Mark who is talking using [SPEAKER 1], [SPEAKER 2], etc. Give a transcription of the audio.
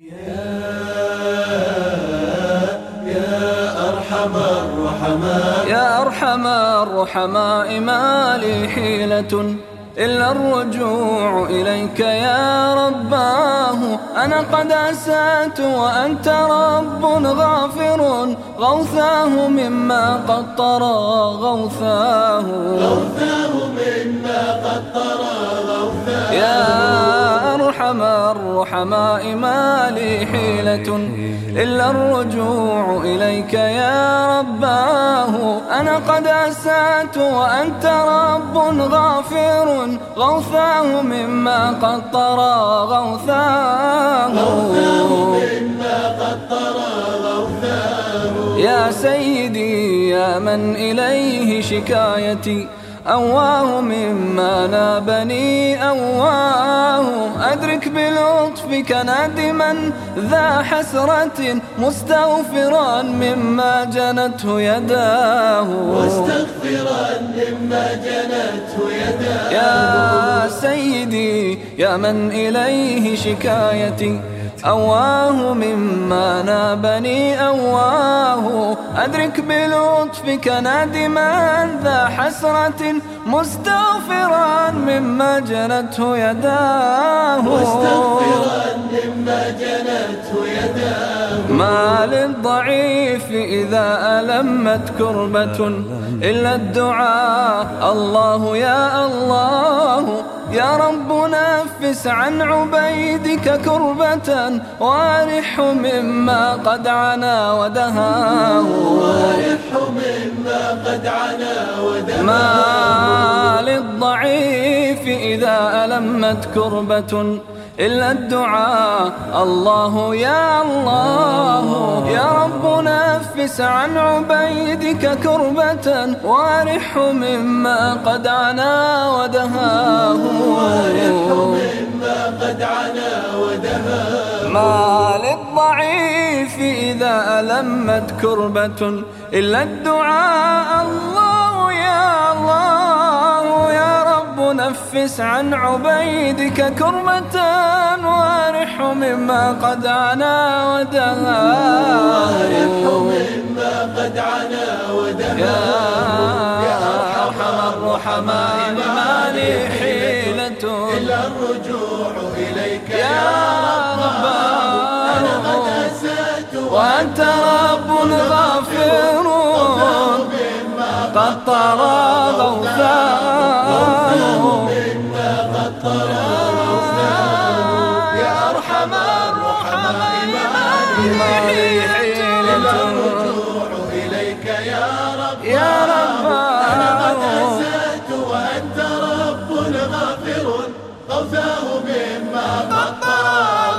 [SPEAKER 1] يا يا أرحم الرحماء
[SPEAKER 2] يا أرحم الرحماء ما لي حيلة إلا الرجوع إليك يا رباه. أنا قد أسأت وأنت رب غافر غوثاه مما قد طرى غوثاه.
[SPEAKER 1] غوثاه مما قد طرى غوثاه.
[SPEAKER 2] يا أرحم الرحماء ما لي حيلة. إلا الرجوع إليك يا رباه. أنا قد أسأت وأنت رب غافر. غوثاه مما قد طرى غوثاه
[SPEAKER 1] مما قد طرى غوثاه.
[SPEAKER 2] يا سيدي يا من إليه شكايتي. أواه مما نابني أواه. أدرك بلطفك نادما ذا حسرة مستغفرا مما جنته يداه.
[SPEAKER 1] واستغفرا مما جنته يداه.
[SPEAKER 2] يا سيدي يا من إليه شكايتي. أواه مما نابني أواه. أدرك بلطفك نادما ذا حسرة مستغفرا مما جنته يداه.
[SPEAKER 1] واستغفرا مما جنته يداه.
[SPEAKER 2] ما للضعيف إذا ألمت كربة إلا الدعاء. الله يا الله. يا رب نفس عن عبيدك كربة وارح مما قد عنا ودهاه
[SPEAKER 1] وارح مما قد عنا ودماه
[SPEAKER 2] ما للضعيف إذا ألمت كربة إلا الدعاء. الله يا الله. نفس عن عبيدك كربة وارح مما قد عنا ودهاه.
[SPEAKER 1] مما قد عنا ودماه
[SPEAKER 2] ما للضعيف إذا ألمت كربة إلا الدعاء نفس عن عبيدك كربة وارح مما قد عنا
[SPEAKER 1] وارح
[SPEAKER 2] ودهاه
[SPEAKER 1] مما قد عنا ودماه
[SPEAKER 2] يا أرحم الرحماء ما لي حيلة.
[SPEAKER 1] إلا الرجوع إليك
[SPEAKER 2] يا
[SPEAKER 1] يا أنا قد
[SPEAKER 2] رب
[SPEAKER 1] أسأت
[SPEAKER 2] وأنت رب
[SPEAKER 1] مما
[SPEAKER 2] قد طرى غوثاه
[SPEAKER 1] يا رب.
[SPEAKER 2] يا رب.
[SPEAKER 1] أنا قد أسأت وأنت رب غافر غوثاه مما قد طرى